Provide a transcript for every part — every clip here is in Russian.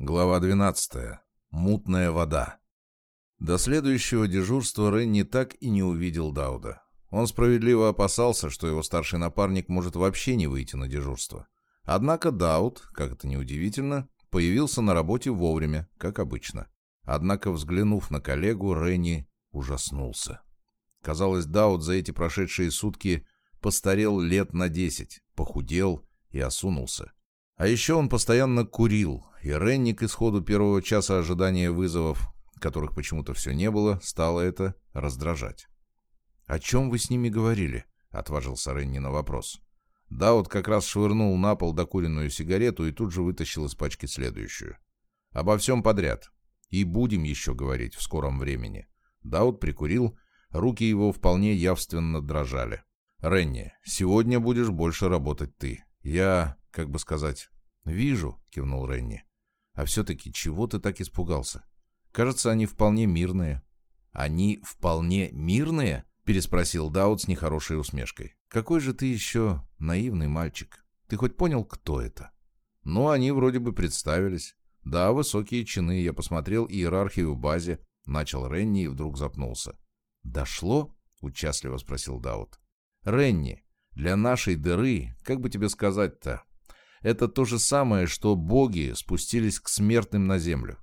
Глава 12. Мутная вода. До следующего дежурства Ренни так и не увидел Дауда. Он справедливо опасался, что его старший напарник может вообще не выйти на дежурство. Однако Дауд, как это неудивительно, появился на работе вовремя, как обычно. Однако, взглянув на коллегу, Ренни ужаснулся. Казалось, Дауд за эти прошедшие сутки постарел лет на десять, похудел и осунулся. А еще он постоянно курил, и Ренни к исходу первого часа ожидания вызовов, которых почему-то все не было, стало это раздражать. «О чем вы с ними говорили?» — отважился Ренни на вопрос. Даут как раз швырнул на пол докуренную сигарету и тут же вытащил из пачки следующую. «Обо всем подряд. И будем еще говорить в скором времени». Даут прикурил, руки его вполне явственно дрожали. «Ренни, сегодня будешь больше работать ты. Я как бы сказать. «Вижу», — кивнул Ренни. «А все-таки чего ты так испугался? Кажется, они вполне мирные». «Они вполне мирные?» — переспросил Даут с нехорошей усмешкой. «Какой же ты еще наивный мальчик. Ты хоть понял, кто это?» «Ну, они вроде бы представились. Да, высокие чины. Я посмотрел иерархию в базе». Начал Ренни и вдруг запнулся. «Дошло?» — участливо спросил Даут. «Ренни, для нашей дыры, как бы тебе сказать-то, это то же самое, что боги спустились к смертным на землю.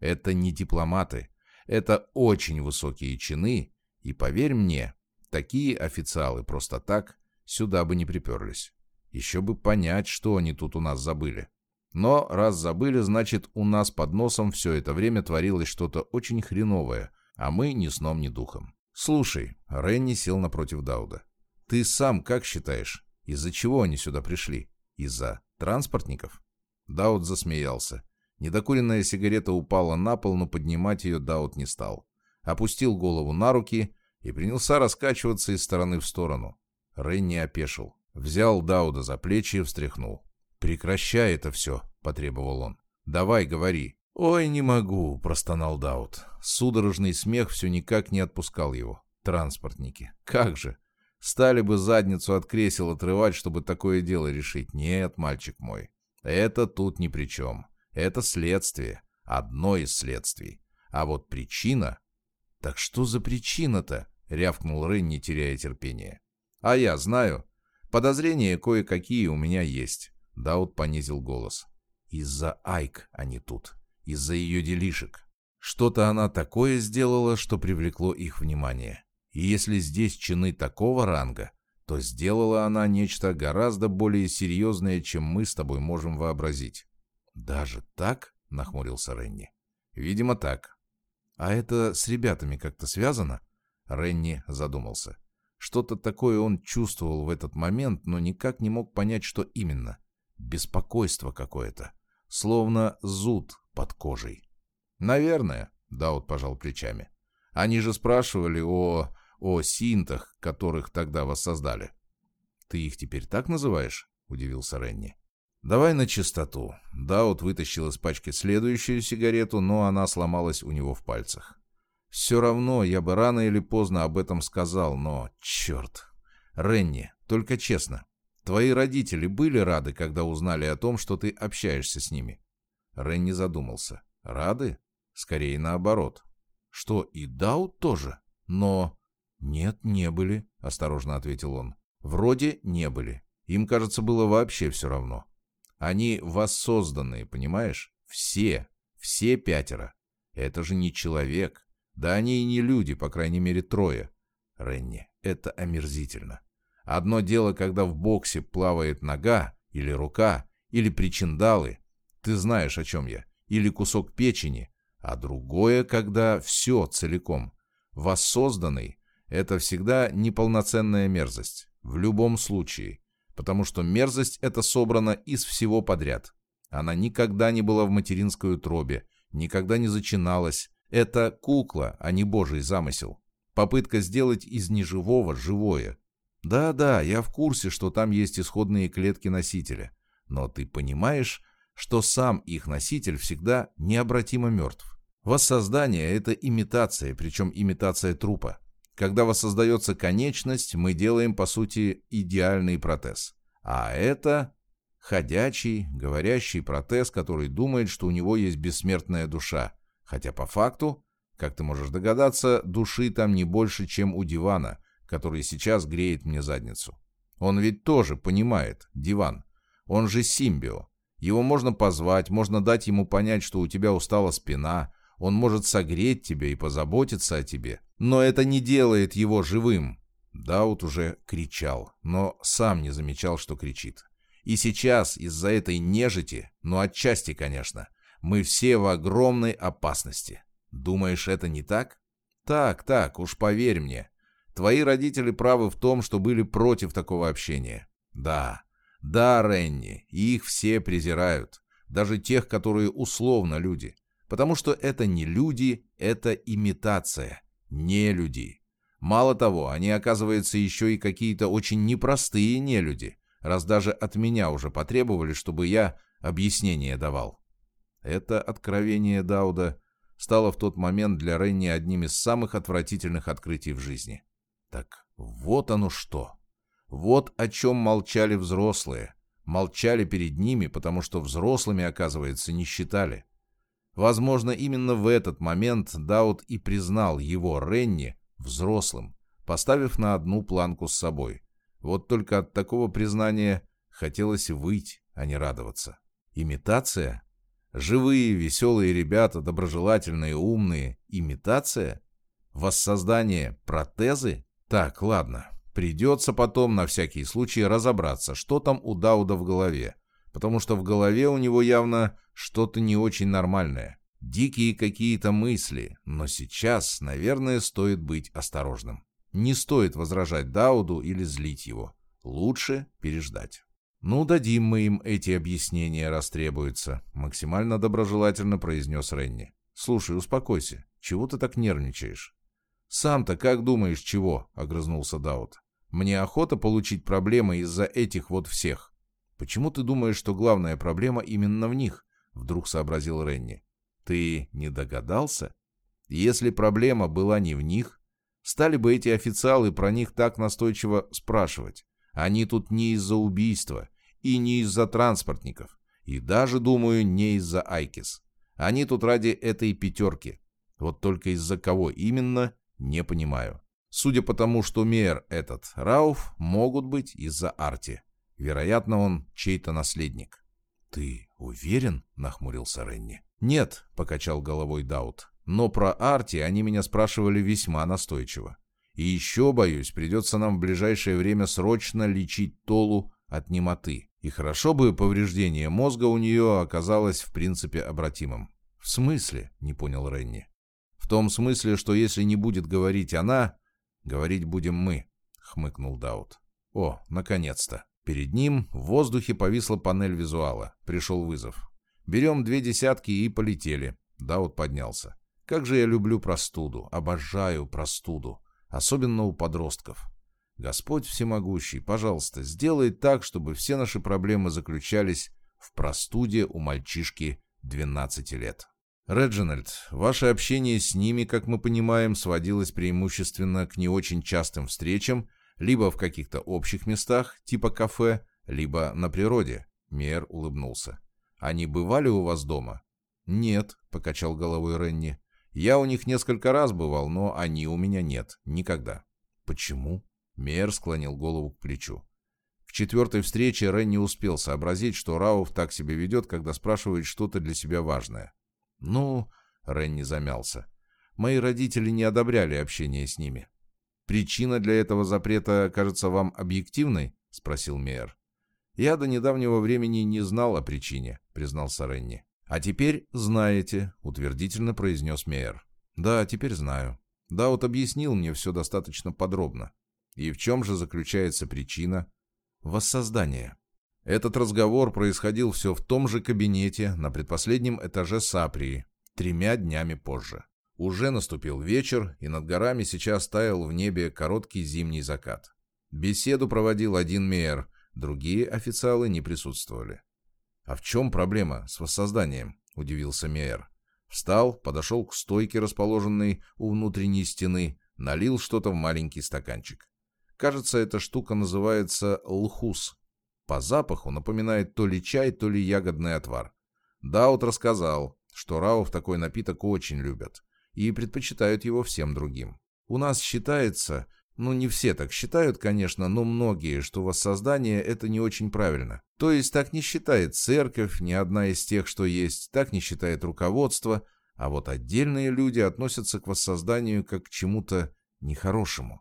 Это не дипломаты, это очень высокие чины, и, поверь мне, такие официалы просто так сюда бы не приперлись. Еще бы понять, что они тут у нас забыли. Но раз забыли, значит, у нас под носом все это время творилось что-то очень хреновое, а мы ни сном, ни духом. Слушай, Ренни сел напротив Дауда. Ты сам как считаешь, из-за чего они сюда пришли? Из-за транспортников?» Даут засмеялся. Недокуренная сигарета упала на пол, но поднимать ее Даут не стал. Опустил голову на руки и принялся раскачиваться из стороны в сторону. Ренни опешил. Взял Дауда за плечи и встряхнул. «Прекращай это все», — потребовал он. «Давай, говори». «Ой, не могу», — простонал Даут. Судорожный смех все никак не отпускал его. Транспортники. Как же. Стали бы задницу от кресел отрывать, чтобы такое дело решить. Нет, мальчик мой, это тут ни при чем. Это следствие. Одно из следствий. А вот причина... «Так что за причина-то?» — рявкнул Рен, не теряя терпения. «А я знаю. Подозрения кое-какие у меня есть». Даут понизил голос. «Из-за Айк они тут. Из-за ее делишек. Что-то она такое сделала, что привлекло их внимание. И если здесь чины такого ранга, то сделала она нечто гораздо более серьезное, чем мы с тобой можем вообразить. «Даже так?» — нахмурился Ренни. «Видимо, так. А это с ребятами как-то связано?» Ренни задумался. Что-то такое он чувствовал в этот момент, но никак не мог понять, что именно. Беспокойство какое-то. Словно зуд под кожей. «Наверное», — Даут пожал плечами. «Они же спрашивали о о синтах, которых тогда воссоздали. «Ты их теперь так называешь?» — удивился Ренни. «Давай на чистоту». Даут вытащил из пачки следующую сигарету, но она сломалась у него в пальцах. «Все равно я бы рано или поздно об этом сказал, но... Черт! Ренни, только честно, твои родители были рады, когда узнали о том, что ты общаешься с ними?» Ренни задумался. «Рады? Скорее наоборот. Что, и Даут тоже? Но...» «Нет, не были», — осторожно ответил он. «Вроде не были. Им, кажется, было вообще все равно. Они воссозданные, понимаешь? Все. Все пятеро. Это же не человек. Да они и не люди, по крайней мере, трое. Ренни, это омерзительно. Одно дело, когда в боксе плавает нога или рука, или причиндалы. Ты знаешь, о чем я. Или кусок печени. А другое, когда все целиком. Воссозданный это всегда неполноценная мерзость. В любом случае. Потому что мерзость эта собрана из всего подряд. Она никогда не была в материнской утробе, никогда не зачиналась. Это кукла, а не божий замысел. Попытка сделать из неживого живое. Да-да, я в курсе, что там есть исходные клетки носителя. Но ты понимаешь, что сам их носитель всегда необратимо мертв. Воссоздание — это имитация, причем имитация трупа. Когда воссоздается конечность, мы делаем, по сути, идеальный протез. А это... Ходячий, говорящий протез, который думает, что у него есть бессмертная душа. Хотя по факту, как ты можешь догадаться, души там не больше, чем у дивана, который сейчас греет мне задницу. Он ведь тоже понимает, диван. Он же симбио. Его можно позвать, можно дать ему понять, что у тебя устала спина, он может согреть тебя и позаботиться о тебе. Но это не делает его живым. Даут уже кричал, но сам не замечал, что кричит. И сейчас из-за этой нежити, ну отчасти, конечно, мы все в огромной опасности. Думаешь, это не так? Так, так, уж поверь мне. Твои родители правы в том, что были против такого общения. Да, да, Ренни, их все презирают. Даже тех, которые условно люди. Потому что это не люди, это имитация. Не люди. Мало того, они, оказывается, еще и какие-то очень непростые нелюди, раз даже от меня уже потребовали, чтобы я объяснение давал. Это откровение Дауда стало в тот момент для Ренни одним из самых отвратительных открытий в жизни. Так вот оно что. Вот о чем молчали взрослые. Молчали перед ними, потому что взрослыми, оказывается, не считали. Возможно, именно в этот момент Дауд и признал его, Ренни, взрослым, поставив на одну планку с собой. Вот только от такого признания хотелось выть, а не радоваться. Имитация? Живые, веселые ребята, доброжелательные, умные. Имитация? Воссоздание протезы? Так, ладно. Придется потом на всякий случай разобраться, что там у Дауда в голове потому что в голове у него явно что-то не очень нормальное. Дикие какие-то мысли, но сейчас, наверное, стоит быть осторожным. Не стоит возражать Дауду или злить его. Лучше переждать. «Ну, дадим мы им эти объяснения, раз требуется», — максимально доброжелательно произнес Ренни. «Слушай, успокойся. Чего ты так нервничаешь?» «Сам-то как думаешь, чего?» — огрызнулся Дауд. «Мне охота получить проблемы из-за этих вот всех. «Почему ты думаешь, что главная проблема именно в них?» — вдруг сообразил Ренни. «Ты не догадался? Если проблема была не в них, стали бы эти официалы про них так настойчиво спрашивать. Они тут не из-за убийства и не из-за транспортников, и даже, думаю, не из-за Айкис. Они тут ради этой пятерки. Вот только из-за кого именно, не понимаю. Судя по тому, что мэр этот, Рауф, могут быть из-за Арти. Вероятно, он чей-то наследник. «Ты уверен?» — нахмурился Ренни. «Нет», — покачал головой Даут. «Но про Арти они меня спрашивали весьма настойчиво. И еще, боюсь, придется нам в ближайшее время срочно лечить Толу от немоты. И хорошо бы повреждение мозга у нее оказалось в принципе обратимым». «В смысле?» — не понял Ренни. «В том смысле, что если не будет говорить она, говорить будем мы», — хмыкнул Даут. «О, наконец-то!» Перед ним в воздухе повисла панель визуала. Пришел вызов. «Берем две десятки и полетели». Даут поднялся. «Как же я люблю простуду. Обожаю простуду. Особенно у подростков. Господь всемогущий, пожалуйста, сделай так, чтобы все наши проблемы заключались в простуде у мальчишки 12 лет». «Реджинальд, ваше общение с ними, как мы понимаем, сводилось преимущественно к не очень частым встречам либо в каких-то общих местах, типа кафе, либо на природе. Мейер улыбнулся. «Они бывали у вас дома?» «Нет», — покачал головой Ренни. «Я у них несколько раз бывал, но они у меня нет. Никогда». «Почему?» Мейер склонил голову к плечу. К четвертой встрече Ренни успел сообразить, что Рауф так себя ведет, когда спрашивает что-то для себя важное. «Ну...» — Ренни замялся. «Мои родители не одобряли общение с ними. «Причина для этого запрета кажется вам объективной?» — спросил Мейер. «Я до недавнего времени не знал о причине», — признался Ренни. «А теперь знаете», — утвердительно произнес Мейер. «Да, теперь знаю. Даут объяснил мне все достаточно подробно. И в чем же заключается причина? Воссоздание. Этот разговор происходил все в том же кабинете на предпоследнем этаже Саприи, тремя днями позже. Уже наступил вечер, и над горами сейчас таял в небе короткий зимний закат. Беседу проводил один мейер, другие официалы не присутствовали. «А в чем проблема с воссозданием?» – удивился мейер. Встал, подошел к стойке, расположенной у внутренней стены, налил что-то в маленький стаканчик. Кажется, эта штука называется лхус. По запаху напоминает то ли чай, то ли ягодный отвар. Даут рассказал, что Рауф такой напиток очень любят и предпочитают его всем другим. У нас считается, ну не все так считают, конечно, но многие, что воссоздание это не очень правильно. То есть так не считает церковь, ни одна из тех, что есть, так не считает руководство, а вот отдельные люди относятся к воссозданию как к чему-то нехорошему.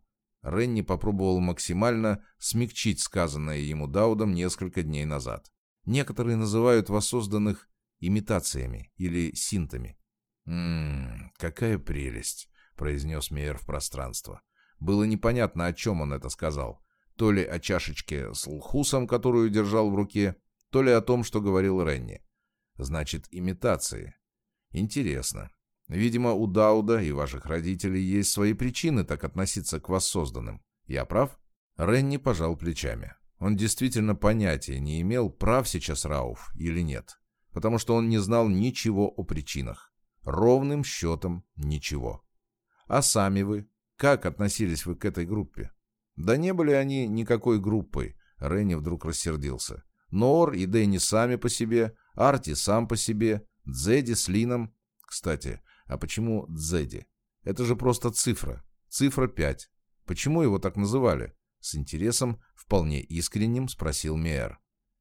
Ренни попробовал максимально смягчить сказанное ему Даудом несколько дней назад. Некоторые называют воссозданных имитациями или синтами. «Ммм, какая прелесть», — произнес Мейер в пространство. Было непонятно, о чем он это сказал. То ли о чашечке с лхусом, которую держал в руке, то ли о том, что говорил Ренни. Значит, имитации. Интересно. Видимо, у Дауда и ваших родителей есть свои причины так относиться к воссозданным. Я прав? Ренни пожал плечами. Он действительно понятия не имел, прав сейчас Рауф или нет потому что он не знал ничего о причинах. Ровным счетом ничего. А сами вы? Как относились вы к этой группе? Да не были они никакой группой. Ренни вдруг рассердился. Нор и Дэнни сами по себе, Арти сам по себе, Дзеди с Лином. Кстати, а почему Дзеди? Это же просто цифра. Цифра 5. Почему его так называли? С интересом, вполне искренним, спросил Мейер.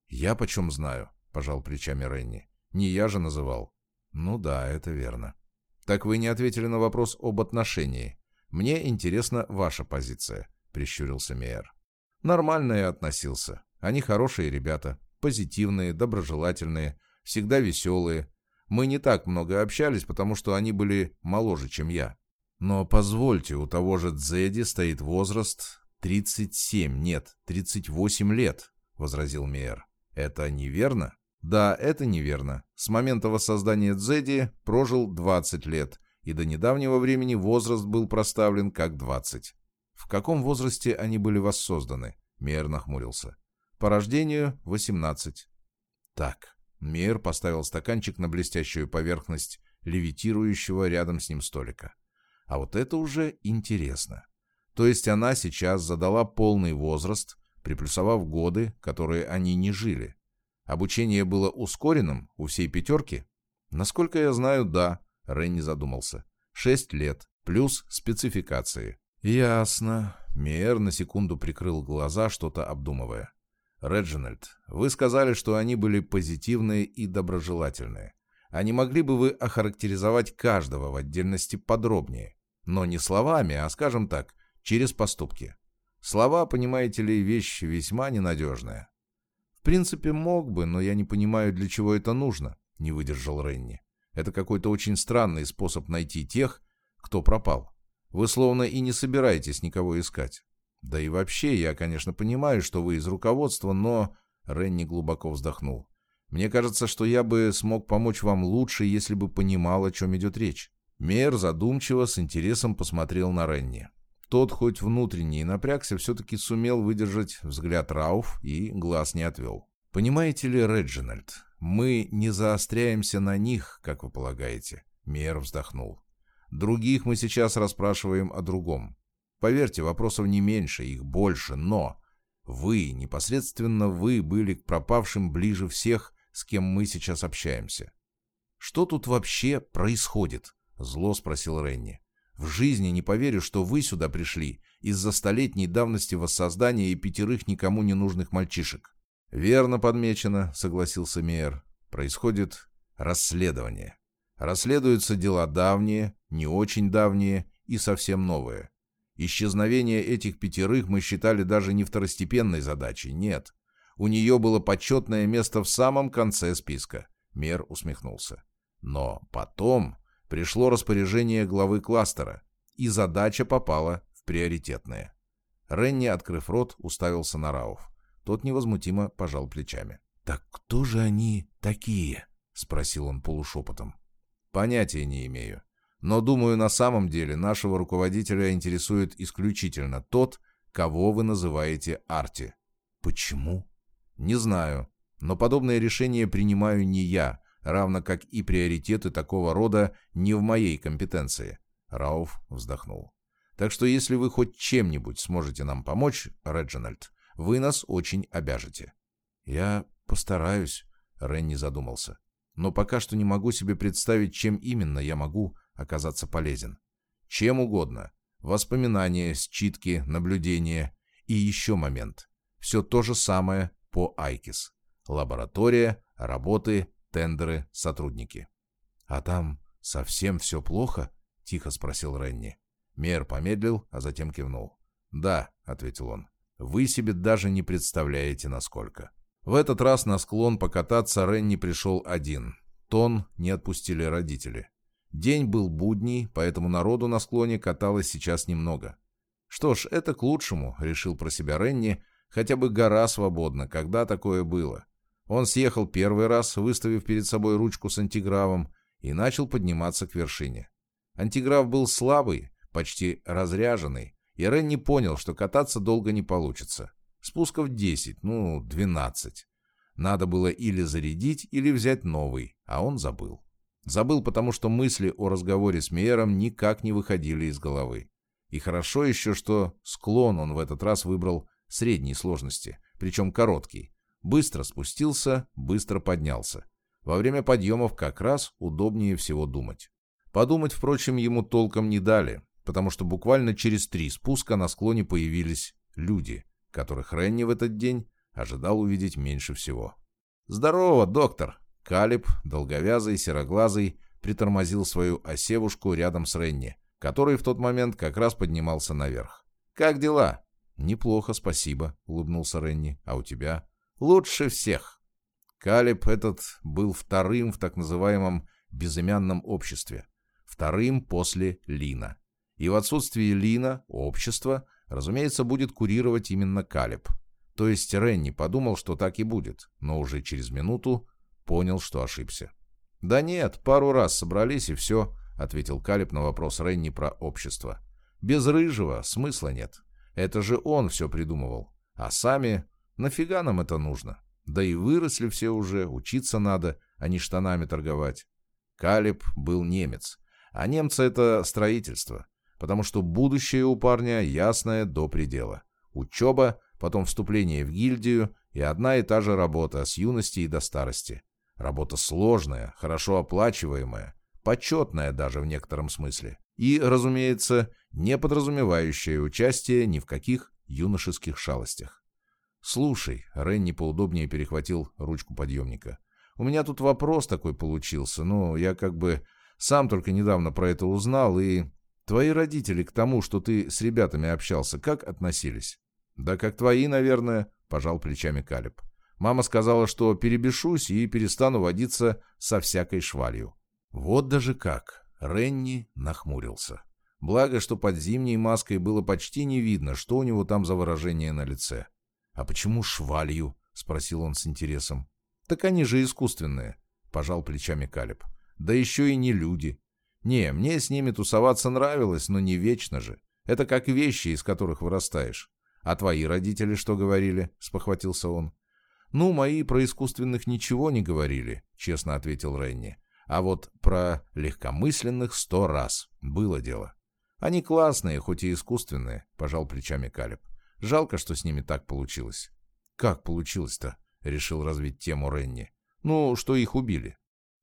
Я почем знаю? пожал плечами Ренни. «Не я же называл». «Ну да, это верно». «Так вы не ответили на вопрос об отношении. Мне интересна ваша позиция», — прищурился Мейер. «Нормально я относился. Они хорошие ребята, позитивные, доброжелательные, всегда веселые. Мы не так много общались, потому что они были моложе, чем я. Но позвольте, у того же Дзеди стоит возраст 37, нет, 38 лет», — возразил Мейер. «Это неверно?» Да, это неверно. С момента воссоздания Дзеди прожил 20 лет, и до недавнего времени возраст был проставлен как 20. В каком возрасте они были воссозданы? Мейер нахмурился. По рождению 18. Так. Мейер поставил стаканчик на блестящую поверхность левитирующего рядом с ним столика. А вот это уже интересно. То есть она сейчас задала полный возраст, приплюсовав годы, которые они не жили. Обучение было ускоренным у всей пятерки? Насколько я знаю, да, Ренни задумался. Шесть лет, плюс спецификации. Ясно. Мейер на секунду прикрыл глаза, что-то обдумывая. Реджинальд, вы сказали, что они были позитивные и доброжелательные. А не могли бы вы охарактеризовать каждого в отдельности подробнее? Но не словами, а, скажем так, через поступки. Слова, понимаете ли, вещь весьма ненадежная принципе, мог бы, но я не понимаю, для чего это нужно», — не выдержал Ренни. «Это какой-то очень странный способ найти тех, кто пропал. Вы словно и не собираетесь никого искать. Да и вообще, я, конечно, понимаю, что вы из руководства, но...» Ренни глубоко вздохнул. «Мне кажется, что я бы смог помочь вам лучше, если бы понимал, о чем идет речь». Мейер задумчиво, с интересом посмотрел на Ренни. Тот, хоть внутренне и напрягся, все-таки сумел выдержать взгляд Рауф и глаз не отвел. «Понимаете ли, Реджинальд, мы не заостряемся на них, как вы полагаете», — Мейер вздохнул. «Других мы сейчас расспрашиваем о другом. Поверьте, вопросов не меньше, их больше, но вы, непосредственно вы, были к пропавшим ближе всех, с кем мы сейчас общаемся. Что тут вообще происходит?» — зло спросил Ренни. В жизни не поверю, что вы сюда пришли из-за столетней давности воссоздания и пятерых никому не нужных мальчишек. Верно подмечено, согласился Мейер. Происходит расследование. Расследуются дела давние, не очень давние и совсем новые. Исчезновение этих пятерых мы считали даже не второстепенной задачей, нет. У нее было почетное место в самом конце списка. Мер усмехнулся. Но потом пришло распоряжение главы кластера, и задача попала в приоритетные. Ренни, открыв рот, уставился на Рауф. Тот невозмутимо пожал плечами. «Так кто же они такие?» — спросил он полушепотом. «Понятия не имею. Но, думаю, на самом деле нашего руководителя интересует исключительно тот, кого вы называете Арти». «Почему?» «Не знаю. Но подобное решение принимаю не я, равно как и приоритеты такого рода не в моей компетенции. Рауф вздохнул. Так что если вы хоть чем-нибудь сможете нам помочь, Реджинальд, вы нас очень обяжете. «Я постараюсь», — Ренни задумался. «Но пока что не могу себе представить, чем именно я могу оказаться полезен. Чем угодно. Воспоминания, считки, наблюдения и еще момент. Все то же самое по Айкис. Лаборатория, работы, тендеры, сотрудники. «А там совсем все плохо?» — тихо спросил Ренни. Мер помедлил, а затем кивнул. «Да», — ответил он, — «вы себе даже не представляете, насколько». В этот раз на склон покататься Ренни пришел один. Тон не отпустили родители. День был будний, поэтому народу на склоне каталось сейчас немного. Что ж, это к лучшему, решил про себя Ренни, хотя бы гора свободна, когда такое было. Он съехал первый раз, выставив перед собой ручку с антигравом, и начал подниматься к вершине. Антиграф был слабый, почти разряженный, и Ренни понял, что кататься долго не получится. Спусков 10, ну, 12. Надо было или зарядить, или взять новый, а он забыл. Забыл, потому что мысли о разговоре с Мейером никак не выходили из головы. И хорошо еще, что склон он в этот раз выбрал средней сложности, причем короткий. Быстро спустился, быстро поднялся. Во время подъемов как раз удобнее всего думать. Подумать, впрочем, ему толком не дали, потому что буквально через три спуска на склоне появились люди — которых Ренни в этот день ожидал увидеть меньше всего. «Здорово, доктор!» Калиб, долговязый, сероглазый, притормозил свою осевушку рядом с Ренни, который в тот момент как раз поднимался наверх. «Как дела?» «Неплохо, спасибо», — улыбнулся Ренни. «А у тебя?» «Лучше всех». Калиб этот был вторым в так называемом безымянном обществе. Вторым после Лина. И в отсутствии Лина, общество, разумеется, будет курировать именно Калиб. То есть Ренни подумал, что так и будет, но уже через минуту понял, что ошибся. «Да нет, пару раз собрались и все», — ответил Калиб на вопрос Ренни про общество. «Без Рыжего смысла нет. Это же он все придумывал. А сами... Нафига нам это нужно? Да и выросли все уже, учиться надо, а не штанами торговать». Калиб был немец, а немцы — это строительство потому что будущее у парня ясное до предела. Учеба, потом вступление в гильдию и одна и та же работа с юности и до старости. Работа сложная, хорошо оплачиваемая, почетная даже в некотором смысле. И, разумеется, не подразумевающая участие ни в каких юношеских шалостях. «Слушай», — Ренни поудобнее перехватил ручку подъемника, — «у меня тут вопрос такой получился, но я как бы сам только недавно про это узнал и...» Твои родители к тому, что ты с ребятами общался, как относились? Да как твои, наверное, пожал плечами Калиб. Мама сказала, что перебешусь и перестану водиться со всякой швалью. Вот даже как. Ренни нахмурился. Благо, что под зимней маской было почти не видно, что у него там за выражение на лице. «А почему швалью?» — спросил он с интересом. «Так они же искусственные», — пожал плечами Калиб. «Да еще и не люди. Не, мне с ними тусоваться нравилось, но не вечно же. Это как вещи, из которых вырастаешь. А твои родители что говорили? Спохватился он. Ну, мои про искусственных ничего не говорили, честно ответил Ренни. А вот про легкомысленных сто раз. Было дело. Они классные, хоть и искусственные, пожал плечами Калиб. Жалко, что с ними так получилось. Как получилось-то? Решил развить тему Ренни. Ну, что их убили.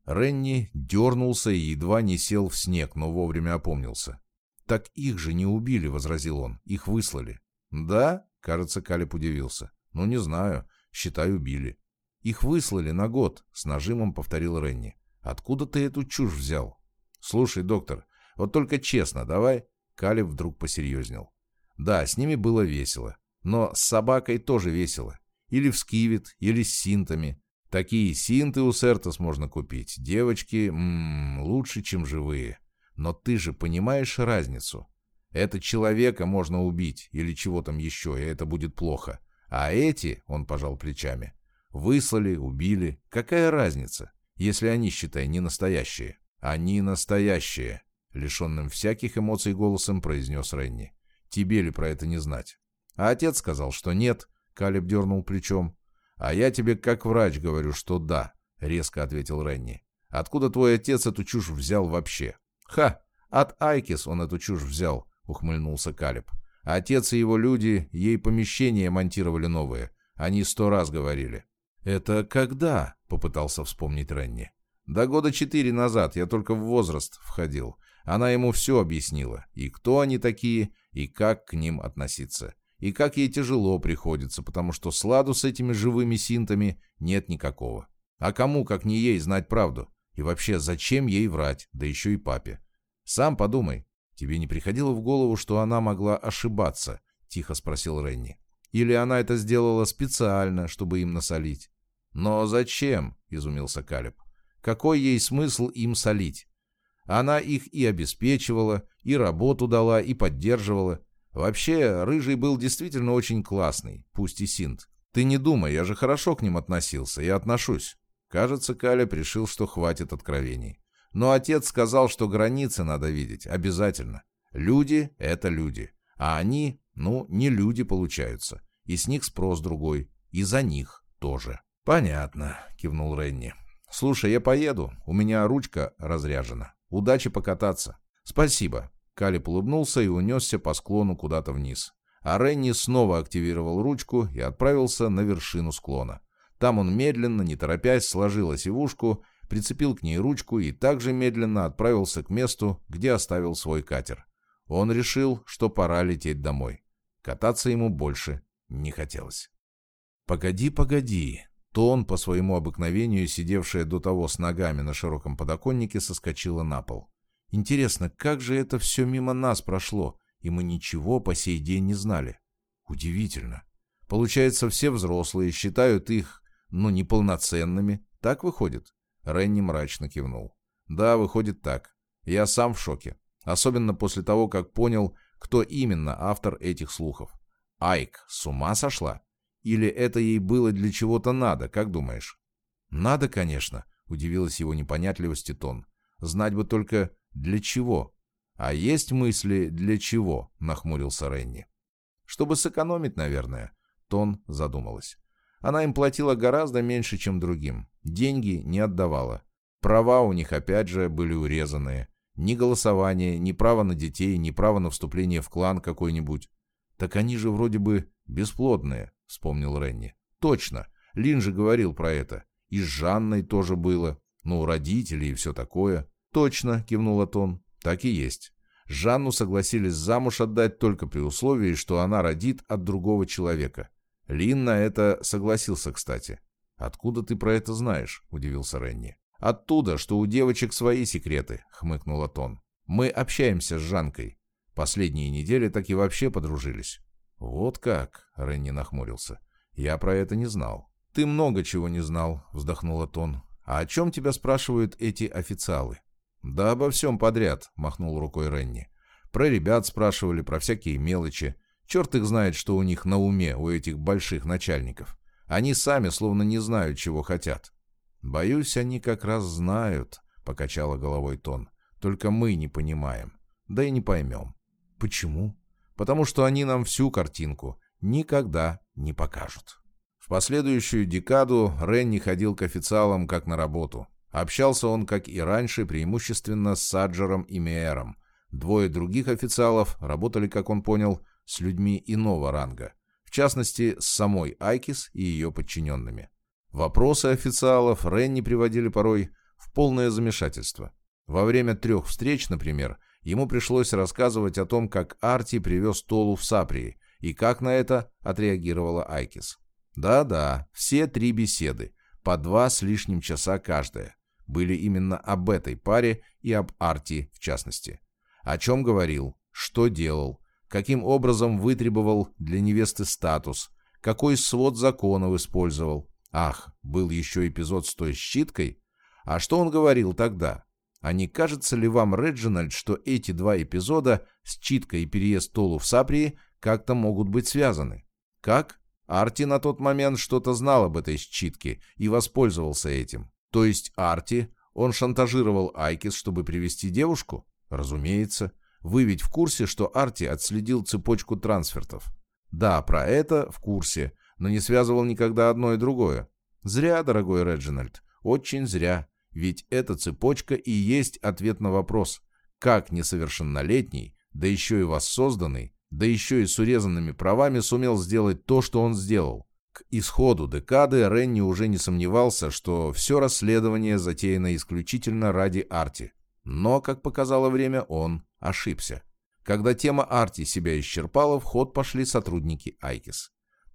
Ренни дернулся и едва не сел в снег, но вовремя опомнился. «Так их же не убили», — возразил он. «Их выслали». «Да?» — кажется, Калиб удивился. «Ну, не знаю. Считай, убили». «Их выслали на год», — с нажимом повторил Ренни. «Откуда ты эту чушь взял?» «Слушай, доктор, вот только честно, давай...» Калиб вдруг посерьезнел. «Да, с ними было весело. Но с собакой тоже весело. Или в скивет, или с синтами. Такие синты у Сертос можно купить. Девочки, м -м, лучше, чем живые. Но ты же понимаешь разницу. Это человека можно убить или чего там еще, и это будет плохо. А эти, он пожал плечами, выслали, убили. Какая разница, если они, считай, не настоящие? Они настоящие, лишенным всяких эмоций голосом произнес Ренни. Тебе ли про это не знать? А отец сказал, что нет, Калиб дернул плечом. «А я тебе как врач говорю, что да», — резко ответил Ренни. «Откуда твой отец эту чушь взял вообще?» «Ха! От Айкис он эту чушь взял», — ухмыльнулся Калиб. «Отец и его люди ей помещения монтировали новые. Они сто раз говорили». «Это когда?» — попытался вспомнить Ренни. «Да года четыре назад, я только в возраст входил. Она ему все объяснила, и кто они такие, и как к ним относиться. И как ей тяжело приходится, потому что сладу с этими живыми синтами нет никакого. А кому, как не ей, знать правду? И вообще, зачем ей врать, да еще и папе? Сам подумай. Тебе не приходило в голову, что она могла ошибаться? Тихо спросил Ренни. Или она это сделала специально, чтобы им насолить? «Но зачем?» — изумился Калеб. «Какой ей смысл им солить? Она их и обеспечивала, и работу дала, и поддерживала. Вообще, Рыжий был действительно очень классный, пусть и синт. Ты не думай, я же хорошо к ним относился и отношусь. Кажется, Каля решил, что хватит откровений. Но отец сказал, что границы надо видеть, обязательно. Люди — это люди. А они, ну, не люди получаются. И с них спрос другой. И за них тоже. «Понятно», — кивнул Ренни. «Слушай, я поеду. У меня ручка разряжена. Удачи покататься». «Спасибо». Калип улыбнулся и унесся по склону куда-то вниз. А Ренни снова активировал ручку и отправился на вершину склона. Там он медленно, не торопясь, сложил осевушку, прицепил к ней ручку и также медленно отправился к месту, где оставил свой катер. Он решил, что пора лететь домой. Кататься ему больше не хотелось. «Погоди, погоди!» Тон, по своему обыкновению, сидевшая до того с ногами на широком подоконнике, соскочила на пол. Интересно, как же это все мимо нас прошло, и мы ничего по сей день не знали? Удивительно. Получается, все взрослые считают их, ну, неполноценными. Так выходит? Ренни мрачно кивнул. Да, выходит так. Я сам в шоке. Особенно после того, как понял, кто именно автор этих слухов. Айк с ума сошла? Или это ей было для чего-то надо, как думаешь? Надо, конечно, удивилась его непонятливости Тон. Знать бы только для чего. А есть мысли для чего, нахмурился Ренни. Чтобы сэкономить, наверное. Тон задумалась. Она им платила гораздо меньше, чем другим. Деньги не отдавала. Права у них, опять же, были урезанные. Ни голосование, ни право на детей, ни право на вступление в клан какой-нибудь. Так они же вроде бы бесплодные вспомнил Ренни. «Точно. Лин же говорил про это. И с Жанной тоже было. Ну, родители и все такое». «Точно», — кивнула Тон. «Так и есть. Жанну согласились замуж отдать только при условии, что она родит от другого человека. Лин на это согласился, кстати. «Откуда ты про это знаешь?» — удивился Ренни. «Оттуда, что у девочек свои секреты», — хмыкнула Тон. «Мы общаемся с Жанкой. Последние недели так и вообще подружились. «Вот как?» — Ренни нахмурился. «Я про это не знал». «Ты много чего не знал», — вздохнула Тон. «А о чем тебя спрашивают эти официалы?» «Да обо всем подряд», — махнул рукой Ренни. «Про ребят спрашивали, про всякие мелочи. Черт их знает, что у них на уме, у этих больших начальников. Они сами словно не знают, чего хотят». «Боюсь, они как раз знают», — покачала головой Тон. «Только мы не понимаем. Да и не поймем». «Почему?» потому что они нам всю картинку никогда не покажут. В последующую декаду Ренни ходил к официалам как на работу. Общался он, как и раньше, преимущественно с Саджером и Меером. Двое других официалов работали, как он понял, с людьми иного ранга. В частности, с самой Айкис и ее подчиненными. Вопросы официалов Ренни приводили порой в полное замешательство. Во время трех встреч, например, ему пришлось рассказывать о том, как Арти привез Толу в Саприи и как на это отреагировала Айкис. Да-да, все три беседы, по два с лишним часа каждая, были именно об этой паре и об Арти в частности. О чем говорил, что делал, каким образом вытребовал для невесты статус, какой свод законов использовал. Ах, был еще эпизод с той щиткой. А что он говорил тогда? А не кажется ли вам, Реджинальд, что эти два эпизода с читкой и переезд Толу в Саприи как-то могут быть связаны? Как? Арти на тот момент что-то знал об этой считке и воспользовался этим. То есть Арти, он шантажировал Айкис, чтобы привести девушку? Разумеется. Вы ведь в курсе, что Арти отследил цепочку трансфертов? Да, про это в курсе, но не связывал никогда одно и другое. Зря, дорогой Реджинальд, очень зря. Ведь эта цепочка и есть ответ на вопрос, как несовершеннолетний, да еще и воссозданный, да еще и с урезанными правами сумел сделать то, что он сделал. К исходу декады Ренни уже не сомневался, что все расследование затеяно исключительно ради Арти. Но, как показало время, он ошибся. Когда тема Арти себя исчерпала, в ход пошли сотрудники Айкис.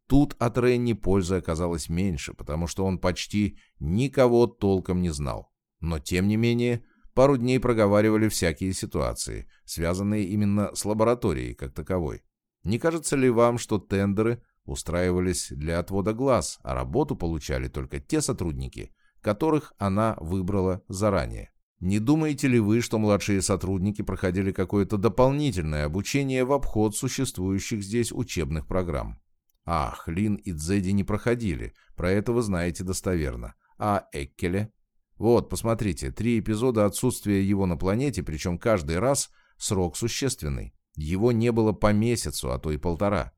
Тут от Ренни пользы оказалось меньше, потому что он почти никого толком не знал. Но, тем не менее, пару дней проговаривали всякие ситуации, связанные именно с лабораторией как таковой. Не кажется ли вам, что тендеры устраивались для отвода глаз, а работу получали только те сотрудники, которых она выбрала заранее? Не думаете ли вы, что младшие сотрудники проходили какое-то дополнительное обучение в обход существующих здесь учебных программ? Ах, Лин и Дзеди не проходили, про это вы знаете достоверно. А Эккеле? Вот, посмотрите, три эпизода отсутствия его на планете, причем каждый раз срок существенный. Его не было по месяцу, а то и полтора.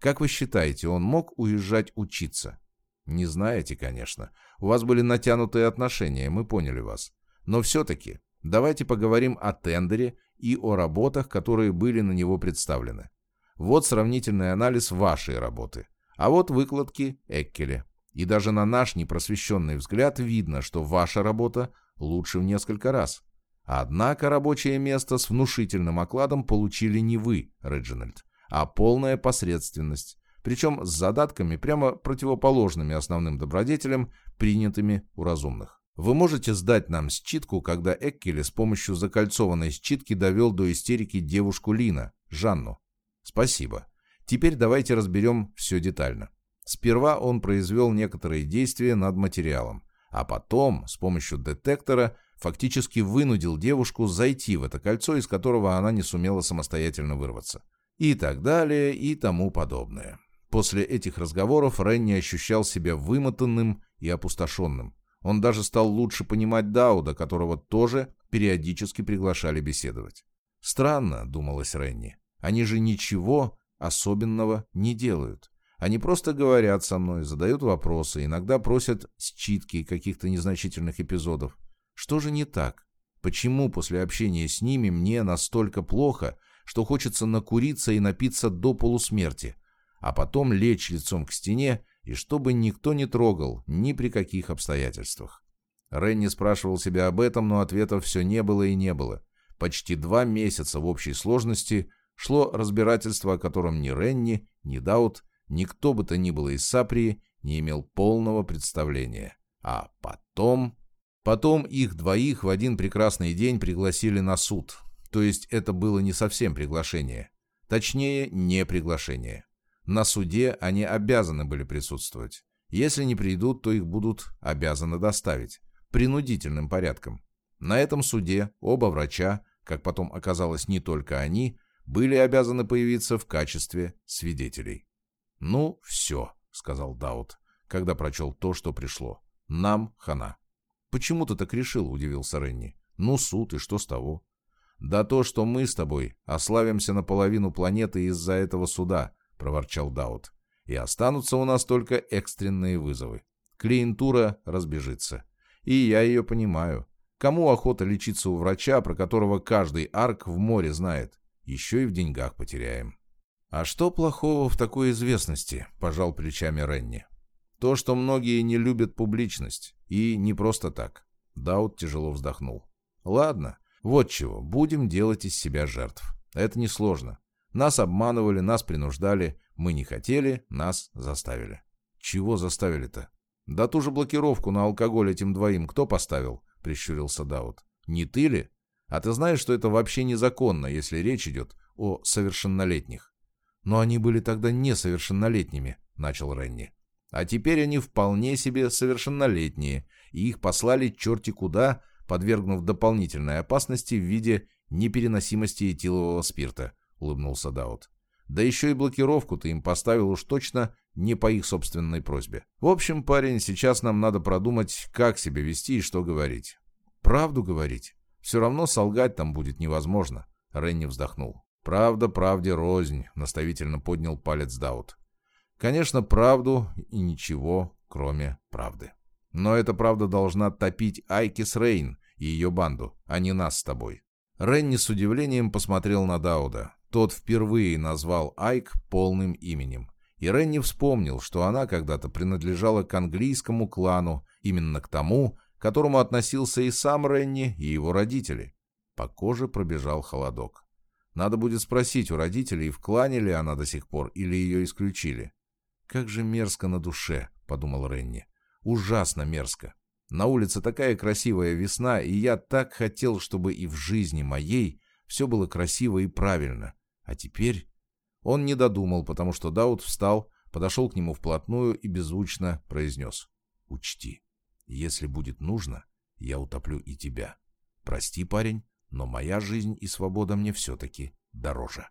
Как вы считаете, он мог уезжать учиться? Не знаете, конечно. У вас были натянутые отношения, мы поняли вас. Но все-таки давайте поговорим о тендере и о работах, которые были на него представлены. Вот сравнительный анализ вашей работы. А вот выкладки Эккеля. И даже на наш непросвещенный взгляд видно, что ваша работа лучше в несколько раз. Однако рабочее место с внушительным окладом получили не вы, Реджинальд, а полная посредственность, причем с задатками прямо противоположными основным добродетелям, принятыми у разумных. Вы можете сдать нам считку, когда Эккеле с помощью закольцованной считки довел до истерики девушку Лина, Жанну? Спасибо. Теперь давайте разберем все детально. Сперва он произвел некоторые действия над материалом, а потом с помощью детектора фактически вынудил девушку зайти в это кольцо, из которого она не сумела самостоятельно вырваться. И так далее, и тому подобное. После этих разговоров Ренни ощущал себя вымотанным и опустошенным. Он даже стал лучше понимать Дауда, которого тоже периодически приглашали беседовать. «Странно», — думалось Ренни, — «они же ничего особенного не делают. Они просто говорят со мной, задают вопросы, иногда просят считки каких-то незначительных эпизодов. Что же не так? Почему после общения с ними мне настолько плохо, что хочется накуриться и напиться до полусмерти, а потом лечь лицом к стене и чтобы никто не трогал ни при каких обстоятельствах. Ренни спрашивал себя об этом, но ответов все не было и не было. Почти два месяца в общей сложности шло разбирательство, о котором ни Ренни, ни Даут, никто бы то ни было из Саприи не имел полного представления. А потом... Потом их двоих в один прекрасный день пригласили на суд. То есть это было не совсем приглашение. Точнее, не приглашение. На суде они обязаны были присутствовать. Если не придут, то их будут обязаны доставить. Принудительным порядком. На этом суде оба врача, как потом оказалось не только они, были обязаны появиться в качестве свидетелей. «Ну, все», — сказал Даут, когда прочел то, что пришло. «Нам хана». «Почему ты так решил?» — удивился Ренни. «Ну, суд, и что с того?» «Да то, что мы с тобой ославимся наполовину планеты из-за этого суда», — проворчал Даут. «И останутся у нас только экстренные вызовы. Клиентура разбежится. И я ее понимаю. Кому охота лечиться у врача, про которого каждый арк в море знает? Еще и в деньгах потеряем». «А что плохого в такой известности?» — пожал плечами Ренни. «То, что многие не любят публичность. И не просто так». Даут тяжело вздохнул. «Ладно, вот чего. Будем делать из себя жертв. Это несложно. Нас обманывали, нас принуждали. Мы не хотели, нас заставили. Чего заставили-то? Да ту же блокировку на алкоголь этим двоим кто поставил? Прищурился Даут. Не ты ли? А ты знаешь, что это вообще незаконно, если речь идет о совершеннолетних? Но они были тогда несовершеннолетними, начал Ренни. А теперь они вполне себе совершеннолетние, и их послали черти куда, подвергнув дополнительной опасности в виде непереносимости этилового спирта улыбнулся Даут. Да еще и блокировку ты им поставил уж точно не по их собственной просьбе. В общем, парень, сейчас нам надо продумать, как себя вести и что говорить. Правду говорить? Все равно солгать там будет невозможно. Ренни вздохнул. «Правда, правде рознь», — наставительно поднял палец Даут. «Конечно, правду и ничего, кроме правды. Но эта правда должна топить Айкис Рейн и ее банду, а не нас с тобой». Ренни с удивлением посмотрел на Дауда. Тот впервые назвал Айк полным именем. И Ренни вспомнил, что она когда-то принадлежала к английскому клану, именно к тому, к которому относился и сам Ренни, и его родители. По коже пробежал холодок. Надо будет спросить у родителей, в клане ли она до сих пор, или ее исключили. «Как же мерзко на душе», — подумал Ренни. «Ужасно мерзко. На улице такая красивая весна, и я так хотел, чтобы и в жизни моей все было красиво и правильно. А теперь...» Он не додумал, потому что Даут встал, подошел к нему вплотную и беззвучно произнес. «Учти, если будет нужно, я утоплю и тебя. Прости, парень, но моя жизнь и свобода мне все-таки дороже».